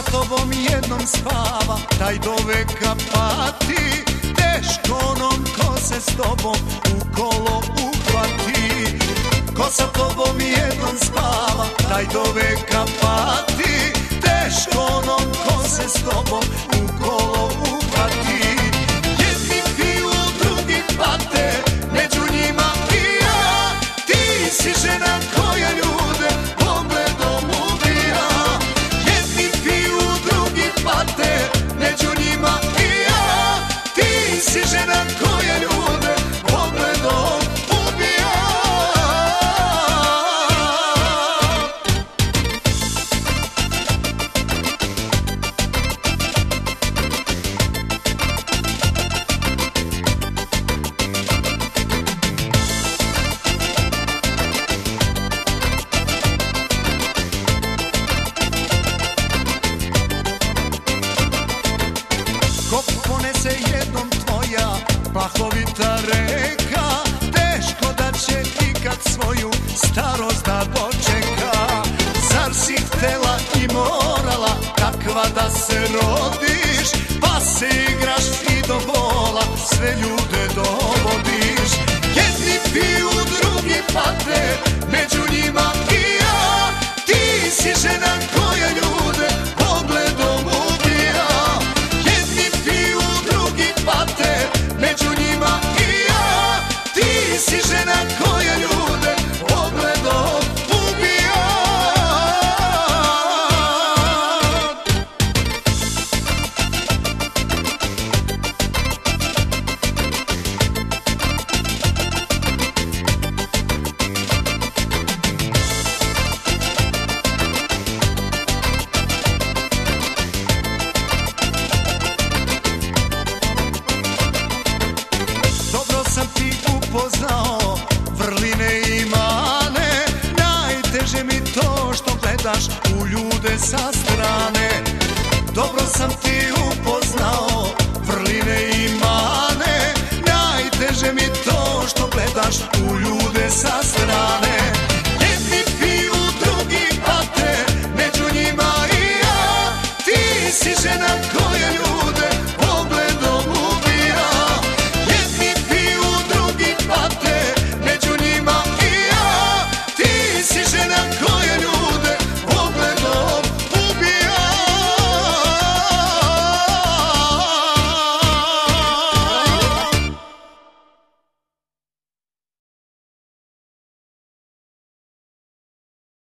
tobom jednom spava. Taj do veka pati Teško onom ko se s tobom u kolo uhvati. Ko sa tobom jednom spava Taj do veka pati Teško onom ko se s tobom u kolo Kop ponese jednom plahovita reka Teško da će ikad svoju starost da dočeka. Zar si htela i morala takva da se rodiš? Pa se igraš i do bola sve ljude dovodiš gledaš u ljude sa strane. Dobro sam ti upoznao